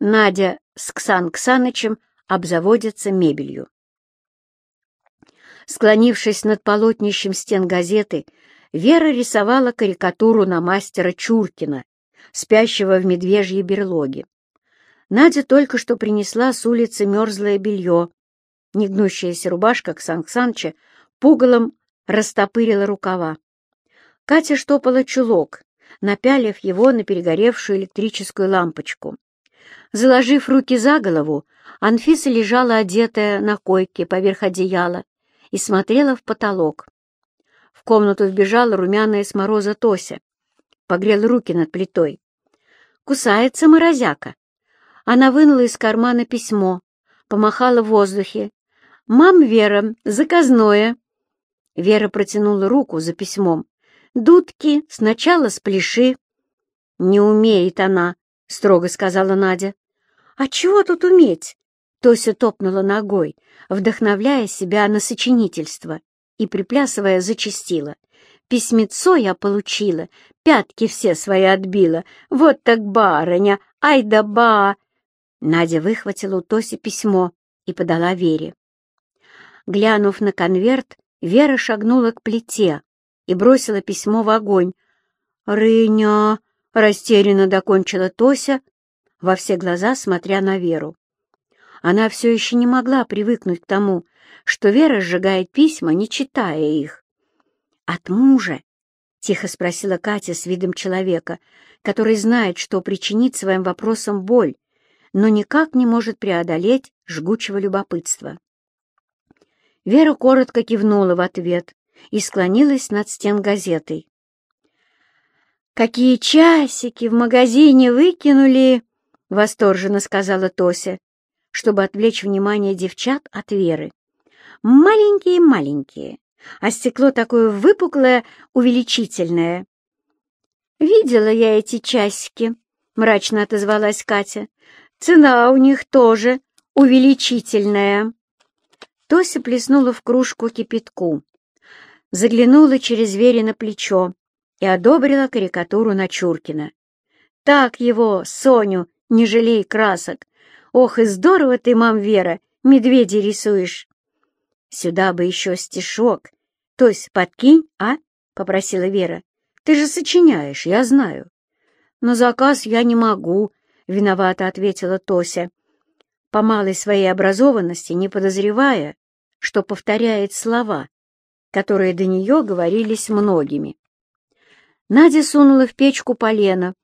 Надя с Ксан Ксанычем обзаводятся мебелью. Склонившись над полотнищем стен газеты, Вера рисовала карикатуру на мастера Чуркина, спящего в медвежьей берлоге. Надя только что принесла с улицы мерзлое белье. Негнущаяся рубашка Ксан Ксаныча пугалом растопырила рукава. Катя штопала чулок, напялив его на перегоревшую электрическую лампочку. Заложив руки за голову, Анфиса лежала одетая на койке поверх одеяла и смотрела в потолок. В комнату вбежала румяная с мороза Тося. Погрел руки над плитой. «Кусается морозяка». Она вынула из кармана письмо, помахала в воздухе. «Мам, Вера, заказное». Вера протянула руку за письмом. «Дудки, сначала спляши». «Не умеет она», — строго сказала Надя. «А чего тут уметь?» Тося топнула ногой, вдохновляя себя на сочинительство, и, приплясывая, зачастила. «Письмецо я получила, пятки все свои отбила. Вот так барыня, ай да ба!» Надя выхватила у Тоси письмо и подала Вере. Глянув на конверт, Вера шагнула к плите и бросила письмо в огонь. «Рыня!» — растерянно докончила Тося, во все глаза смотря на Веру. Она все еще не могла привыкнуть к тому, что Вера сжигает письма, не читая их. «От мужа?» — тихо спросила Катя с видом человека, который знает, что причинит своим вопросам боль, но никак не может преодолеть жгучего любопытства. Вера коротко кивнула в ответ и склонилась над стен газетой. «Какие часики в магазине выкинули!» — восторженно сказала Тося, чтобы отвлечь внимание девчат от Веры. «Маленькие-маленькие, а стекло такое выпуклое, увеличительное». «Видела я эти часики», — мрачно отозвалась Катя. «Цена у них тоже увеличительная». Тося плеснула в кружку кипятку, заглянула через на плечо и одобрила карикатуру на Чуркина. «Так его, Соню, не жалей красок, Ох, и здорово ты, мам Вера, медведя рисуешь. Сюда бы еще стишок. То есть подкинь, а? — попросила Вера. Ты же сочиняешь, я знаю. Но заказ я не могу, — виновато ответила Тося, по малой своей образованности, не подозревая, что повторяет слова, которые до нее говорились многими. Надя сунула в печку полено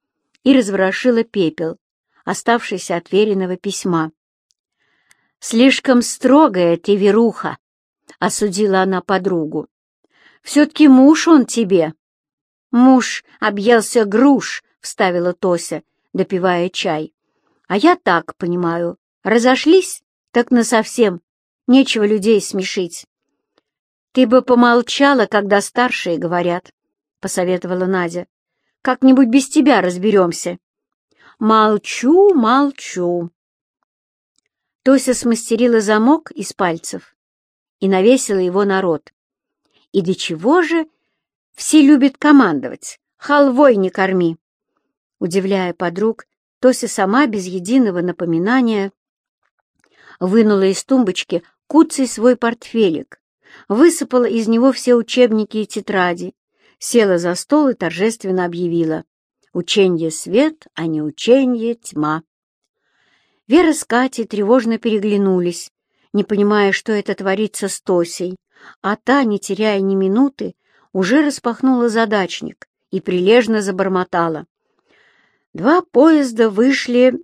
и разворошила пепел, оставшийся от веренного письма. «Слишком строгая ты, Веруха!» — осудила она подругу. «Все-таки муж он тебе!» «Муж объелся груш!» — вставила Тося, допивая чай. «А я так понимаю. Разошлись? Так насовсем. Нечего людей смешить». «Ты бы помолчала, когда старшие говорят», — посоветовала Надя. «Как-нибудь без тебя разберемся». Молчу, молчу. Тося смастерила замок из пальцев и навесила его на рот. И до чего же все любят командовать? Халвой не корми. Удивляя подруг, Тося сама без единого напоминания вынула из тумбочки куцый свой портфелик, высыпала из него все учебники и тетради, села за стол и торжественно объявила. Ученье — свет, а не ученье — тьма. Вера с Катей тревожно переглянулись, не понимая, что это творится с Тосей, а та, не теряя ни минуты, уже распахнула задачник и прилежно забормотала. Два поезда вышли...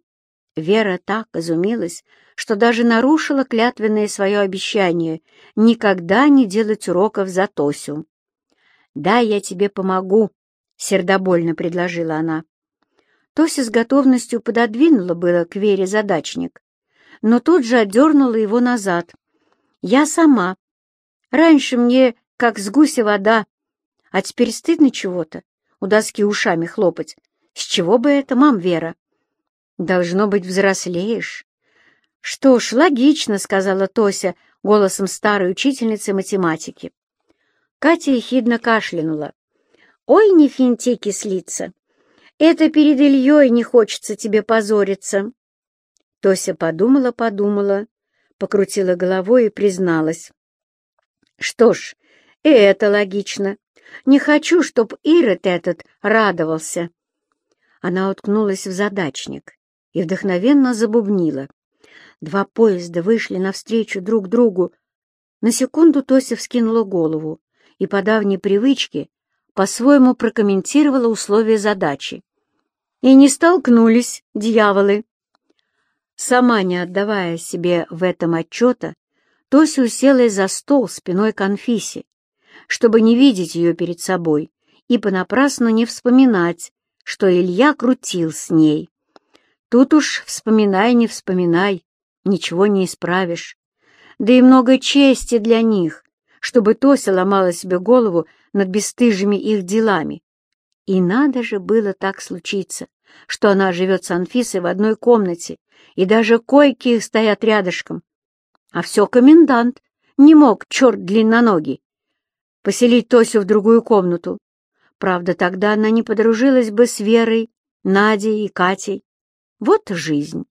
Вера так изумилась, что даже нарушила клятвенное свое обещание никогда не делать уроков за Тосю. «Да, я тебе помогу», — сердобольно предложила она. Тося с готовностью пододвинула было к Вере задачник, но тут же отдернула его назад. «Я сама. Раньше мне как с гуся вода, а теперь стыдно чего-то, у доски ушами хлопать. С чего бы это, мам Вера?» «Должно быть, взрослеешь». «Что ж, логично», — сказала Тося голосом старой учительницы математики. Катя ехидно кашлянула. Ой, не финти кислиться. Это перед Ильей не хочется тебе позориться. Тося подумала-подумала, покрутила головой и призналась. «Что ж, и это логично. Не хочу, чтоб Ирод этот радовался». Она уткнулась в задачник и вдохновенно забубнила. Два поезда вышли навстречу друг другу. На секунду Тося вскинула голову и по давней привычке по-своему прокомментировала условия задачи. И не столкнулись, дьяволы. Сама не отдавая себе в этом отчета, Тося уселась за стол спиной к Анфисе, чтобы не видеть ее перед собой и понапрасну не вспоминать, что Илья крутил с ней. Тут уж вспоминай, не вспоминай, ничего не исправишь. Да и много чести для них, чтобы Тося ломала себе голову над бесстыжими их делами. И надо же было так случиться, что она живет с Анфисой в одной комнате, и даже койки их стоят рядышком. А все комендант не мог, черт длинноногий, поселить Тосю в другую комнату. Правда, тогда она не подружилась бы с Верой, Надей и Катей. Вот жизнь.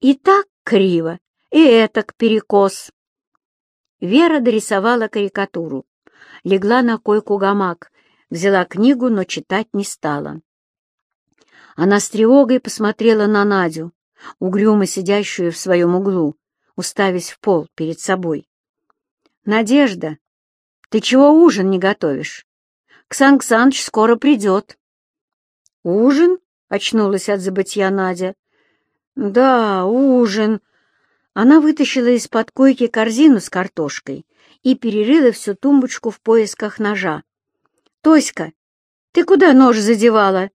И так криво, и этак перекос. Вера дорисовала карикатуру, легла на койку гамак, взяла книгу, но читать не стала. Она с тревогой посмотрела на Надю, угрюмо сидящую в своем углу, уставясь в пол перед собой. «Надежда, ты чего ужин не готовишь? Ксан Ксаныч скоро придет». «Ужин?» — очнулась от забытья Надя. «Да, ужин». Она вытащила из-под койки корзину с картошкой и перерыла всю тумбочку в поисках ножа. «Тоська, ты куда нож задевала?»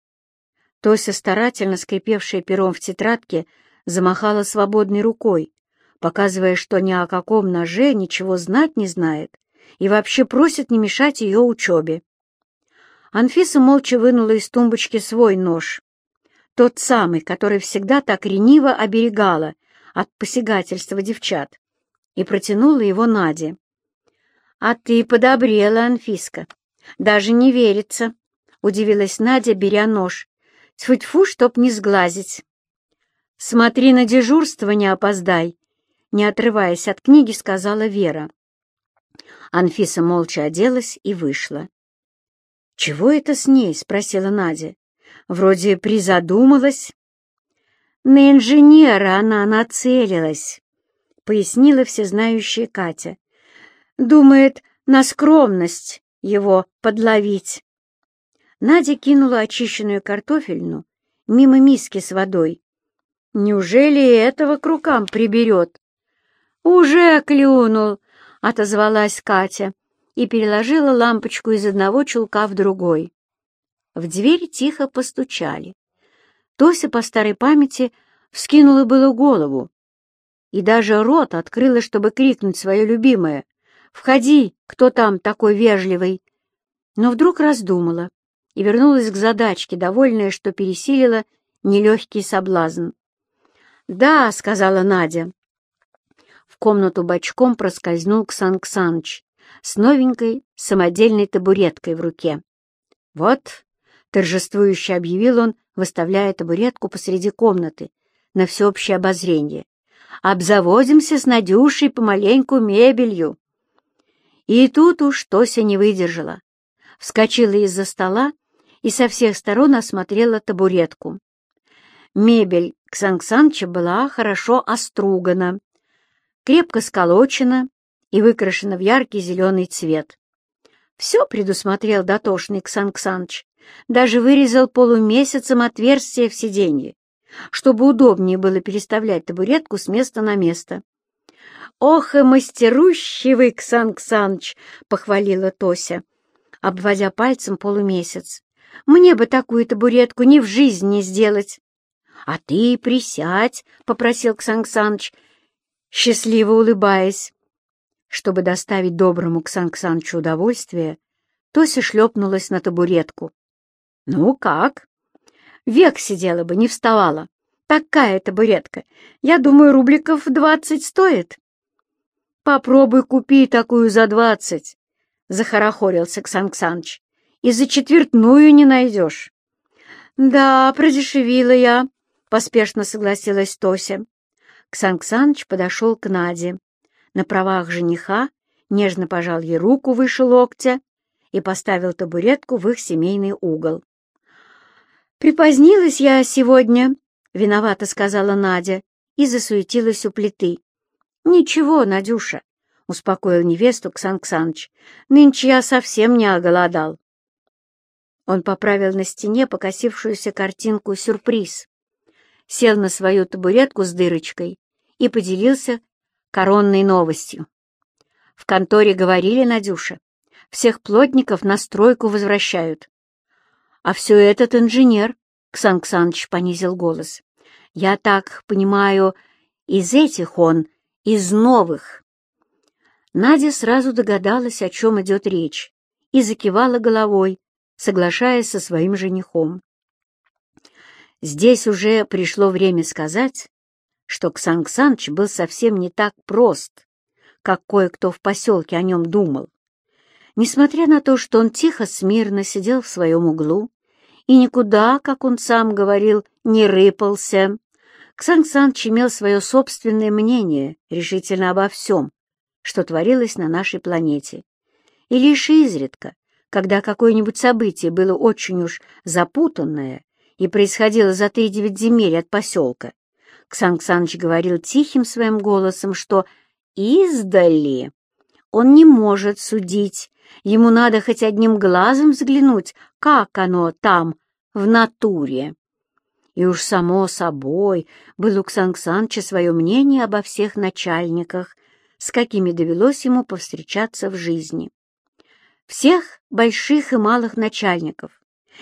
Тося, старательно скрипевшая пером в тетрадке, замахала свободной рукой, показывая, что ни о каком ноже ничего знать не знает и вообще просит не мешать ее учебе. Анфиса молча вынула из тумбочки свой нож, тот самый, который всегда так рениво оберегала от посягательства девчат, и протянула его Наде. «А ты подобрела, Анфиска. Даже не верится», — удивилась Надя, беря нож. «Тьфу-тьфу, чтоб не сглазить». «Смотри на дежурство, не опоздай», — не отрываясь от книги, сказала Вера. Анфиса молча оделась и вышла. «Чего это с ней?» — спросила Надя. «Вроде призадумалась». «На инженера она нацелилась», — пояснила всезнающая Катя. «Думает, на скромность его подловить». Надя кинула очищенную картофельну мимо миски с водой. «Неужели этого к рукам приберет?» «Уже клюнул», — отозвалась Катя и переложила лампочку из одного чулка в другой. В дверь тихо постучали. Тося по старой памяти вскинула было голову и даже рот открыла, чтобы крикнуть свое любимое «Входи, кто там такой вежливый!» Но вдруг раздумала и вернулась к задачке, довольная, что пересилила нелегкий соблазн. «Да», — сказала Надя. В комнату бочком проскользнул Ксан Ксаныч с новенькой самодельной табуреткой в руке. «Вот», — торжествующе объявил он, выставляя табуретку посреди комнаты на всеобщее обозрение. «Обзаводимся с Надюшей помаленьку мебелью». И тут уж Тося не выдержала. Вскочила из-за стола и со всех сторон осмотрела табуретку. Мебель Ксанксанча была хорошо остругана, крепко сколочена и выкрашена в яркий зеленый цвет. Все предусмотрел дотошный Ксанксанч, даже вырезал полумесяцем отверстие в сиденье, чтобы удобнее было переставлять табуретку с места на место. «Ох и мастерущий вы, Ксанксанч!» — похвалила Тося, обводя пальцем полумесяц. «Мне бы такую табуретку ни в жизнь не сделать!» «А ты присядь!» — попросил Ксанксаныч, счастливо улыбаясь. Чтобы доставить доброму Ксан Ксанычу удовольствие, Тося шлепнулась на табуретку. «Ну как?» «Век сидела бы, не вставала. Такая табуретка. Я думаю, рубликов двадцать стоит». «Попробуй купи такую за двадцать», — захорохорился Ксан Ксаныч. «И за четвертную не найдешь». «Да, продешевила я», — поспешно согласилась Тося. Ксанксаныч подошел к Наде. На правах жениха нежно пожал ей руку выше локтя и поставил табуретку в их семейный угол. «Припозднилась я сегодня», — виновата сказала Надя и засуетилась у плиты. «Ничего, Надюша», — успокоил невесту Ксан Ксаныч, — «нынче я совсем не оголодал». Он поправил на стене покосившуюся картинку «Сюрприз», сел на свою табуретку с дырочкой и поделился коронной новостью. В конторе говорили, Надюша, всех плотников на стройку возвращают. А все этот инженер, Ксан Ксаныч понизил голос, я так понимаю, из этих он, из новых. Надя сразу догадалась, о чем идет речь, и закивала головой, соглашаясь со своим женихом. Здесь уже пришло время сказать, что Ксан Ксаныч был совсем не так прост, как кое-кто в поселке о нем думал. Несмотря на то, что он тихо, смирно сидел в своем углу и никуда, как он сам говорил, не рыпался, Ксан Ксаныч имел свое собственное мнение решительно обо всем, что творилось на нашей планете. И лишь изредка, когда какое-нибудь событие было очень уж запутанное и происходило за три девять земель от поселка, Ксан Ксаныч говорил тихим своим голосом, что издали он не может судить, ему надо хоть одним глазом взглянуть, как оно там, в натуре. И уж само собой был у Ксан Ксаныча свое мнение обо всех начальниках, с какими довелось ему повстречаться в жизни. Всех больших и малых начальников,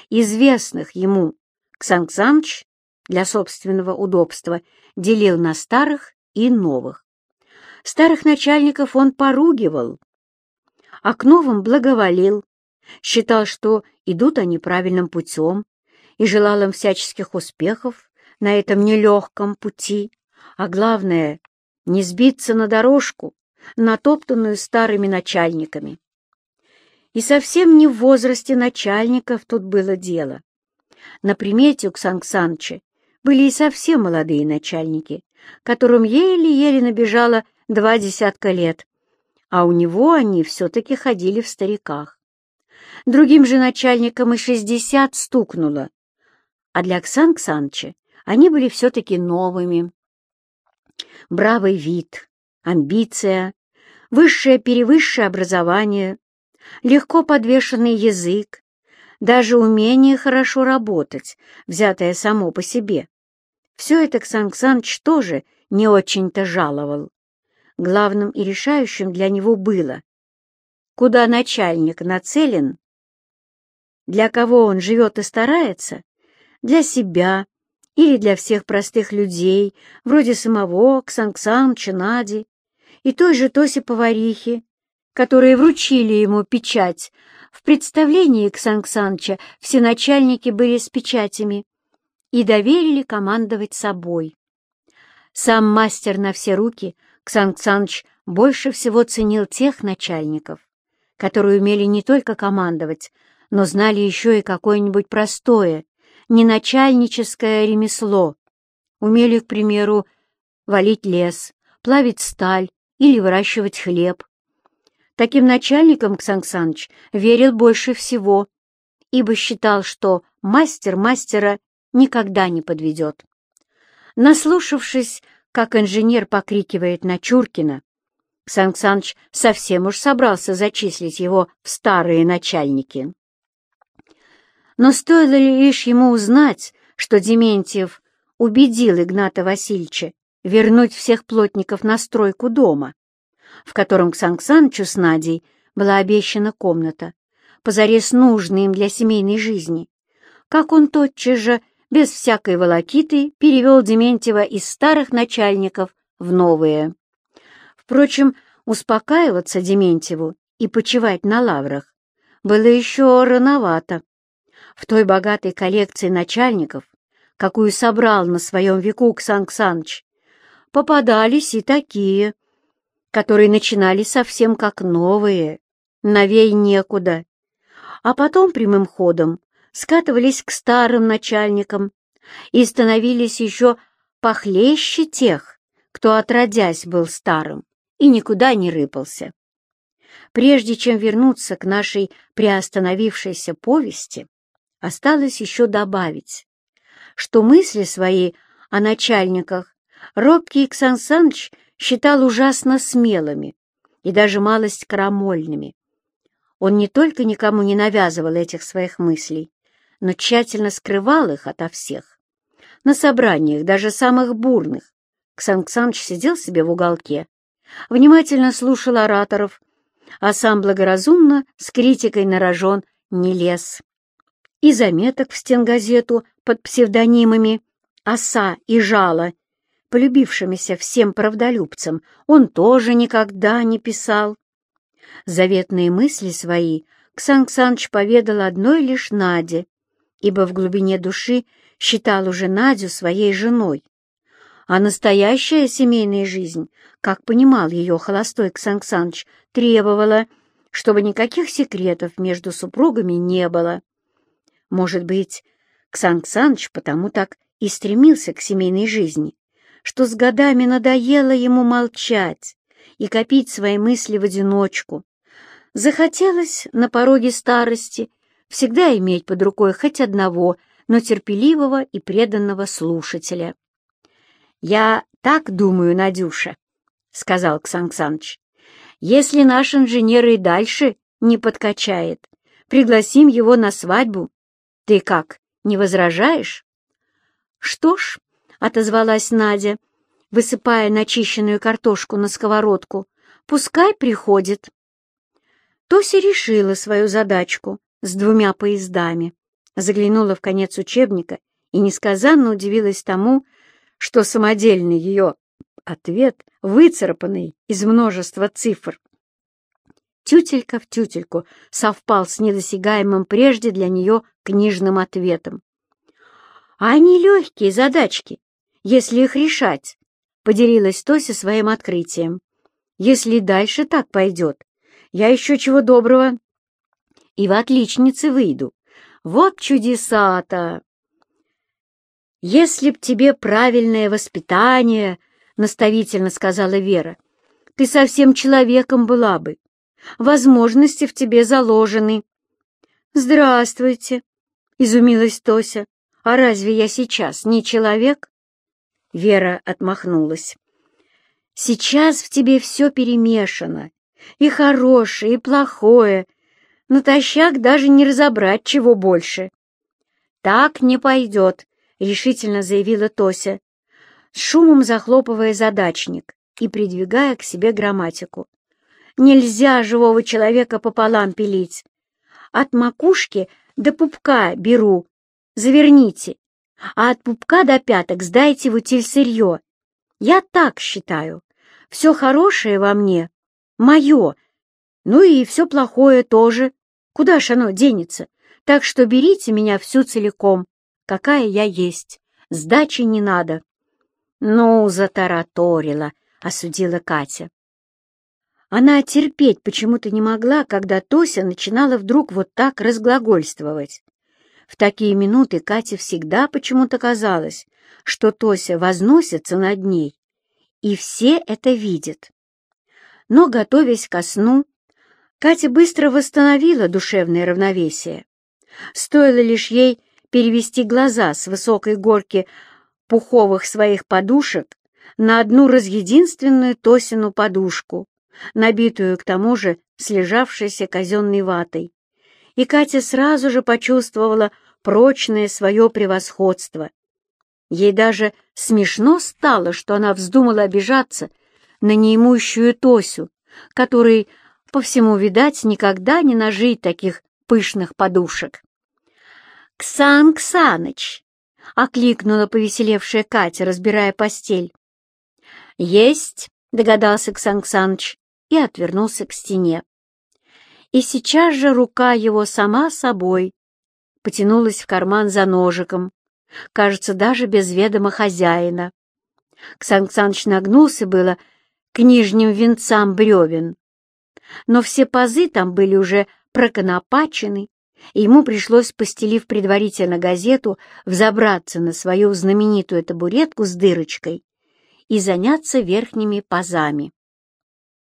известных ему, Ксан Ксаныч для собственного удобства делил на старых и новых. Старых начальников он поругивал, а к новым благоволил, считал, что идут они правильным путем, и желал им всяческих успехов на этом нелегком пути, а главное — не сбиться на дорожку, натоптанную старыми начальниками. И совсем не в возрасте начальников тут было дело. На примете у Ксан были и совсем молодые начальники, которым еле-еле набежало два десятка лет, а у него они все-таки ходили в стариках. Другим же начальникам и шестьдесят стукнуло, а для Оксан Ксанча они были все-таки новыми. Бравый вид, амбиция, высшее-перевысшее образование, легко подвешенный язык, даже умение хорошо работать, взятое само по себе. Все это Ксан Ксаныч тоже не очень-то жаловал. Главным и решающим для него было, куда начальник нацелен, для кого он живет и старается, для себя или для всех простых людей, вроде самого Ксанксанча, Нади и той же Тоси-поварихи, которые вручили ему печать. В представлении Ксанксанча все начальники были с печатями и доверили командовать собой. Сам мастер на все руки Ксанксанч больше всего ценил тех начальников, которые умели не только командовать, но знали еще и какое-нибудь простое, неначальническое ремесло. Умели, к примеру, валить лес, плавить сталь или выращивать хлеб. Таким начальникам Ксан верил больше всего, ибо считал, что мастер мастера никогда не подведет. Наслушавшись, как инженер покрикивает на Чуркина, Ксан совсем уж собрался зачислить его в старые начальники. Но стоило ли лишь ему узнать, что Дементьев убедил Игната Васильевича вернуть всех плотников на стройку дома, в котором к Санксанычу с Надей была обещана комната, позарез нужная им для семейной жизни, как он тотчас же, без всякой волокиты, перевел Дементьева из старых начальников в новые. Впрочем, успокаиваться Дементьеву и почивать на лаврах было еще рановато. В той богатой коллекции начальников, какую собрал на своем веку Ксан Ксаныч, попадались и такие, которые начинали совсем как новые, новей некуда, а потом прямым ходом скатывались к старым начальникам и становились еще похлеще тех, кто отродясь был старым и никуда не рыпался. Прежде чем вернуться к нашей приостановившейся повести, осталось еще добавить, что мысли свои о начальниках робкий Иксан Саныч считал ужасно смелыми и даже малость крамольными. Он не только никому не навязывал этих своих мыслей, но тщательно скрывал их ото всех. На собраниях, даже самых бурных, Ксан Ксаныч сидел себе в уголке, внимательно слушал ораторов, а сам благоразумно с критикой на рожон не лез. И заметок в стенгазету под псевдонимами «Оса» и «Жало», полюбившимися всем правдолюбцам, он тоже никогда не писал. Заветные мысли свои Ксан Ксаныч поведал одной лишь Наде, ибо в глубине души считал уже Надю своей женой. А настоящая семейная жизнь, как понимал ее холостой Ксан Ксаныч, требовала, чтобы никаких секретов между супругами не было. Может быть, Ксан Ксаныч потому так и стремился к семейной жизни, что с годами надоело ему молчать и копить свои мысли в одиночку. Захотелось на пороге старости всегда иметь под рукой хоть одного, но терпеливого и преданного слушателя. «Я так думаю, Надюша», — сказал Ксан Ксаныч. «Если наш инженер и дальше не подкачает, пригласим его на свадьбу. Ты как, не возражаешь?» «Что ж», — отозвалась Надя, высыпая начищенную картошку на сковородку, «пускай приходит». Тося решила свою задачку с двумя поездами, заглянула в конец учебника и несказанно удивилась тому, что самодельный ее ответ, выцарапанный из множества цифр, тютелька в тютельку совпал с недосягаемым прежде для нее книжным ответом. «А они легкие задачки, если их решать», — поделилась Тося своим открытием. «Если дальше так пойдет, я еще чего доброго и в отличнице выйду. Вот чудеса-то!» «Если б тебе правильное воспитание, — наставительно сказала Вера, — ты совсем человеком была бы. Возможности в тебе заложены». «Здравствуйте!» — изумилась Тося. «А разве я сейчас не человек?» Вера отмахнулась. «Сейчас в тебе все перемешано, и хорошее, и плохое. Натощак даже не разобрать, чего больше». «Так не пойдет», решительно заявила Тося, с шумом захлопывая задачник и придвигая к себе грамматику. «Нельзя живого человека пополам пилить. От макушки до пупка беру. Заверните. А от пупка до пяток сдайте в утиль. Я так считаю. Все хорошее во мне — мое. Ну и все плохое тоже. Куда ж оно денется? Так что берите меня всю целиком какая я есть. Сдачи не надо. Ну, затараторила, осудила Катя. Она терпеть почему-то не могла, когда Тося начинала вдруг вот так разглагольствовать. В такие минуты Кате всегда почему-то казалось, что Тося возносится над ней, и все это видят. Но, готовясь ко сну, Катя быстро восстановила душевное равновесие. Стоило лишь ей перевести глаза с высокой горки пуховых своих подушек на одну разъединственную Тосину подушку, набитую к тому же слежавшейся казенной ватой. И Катя сразу же почувствовала прочное свое превосходство. Ей даже смешно стало, что она вздумала обижаться на неимущую Тосю, которой, по всему видать, никогда не нажить таких пышных подушек. «Ксан Ксаныч!» — окликнула повеселевшая Катя, разбирая постель. «Есть!» — догадался Ксан Ксаныч и отвернулся к стене. И сейчас же рука его сама собой потянулась в карман за ножиком, кажется, даже без ведома хозяина. Ксан Ксаныч нагнулся было к нижним венцам бревен, но все пазы там были уже проконопачены и ему пришлось, постелив предварительно газету, взобраться на свою знаменитую табуретку с дырочкой и заняться верхними пазами.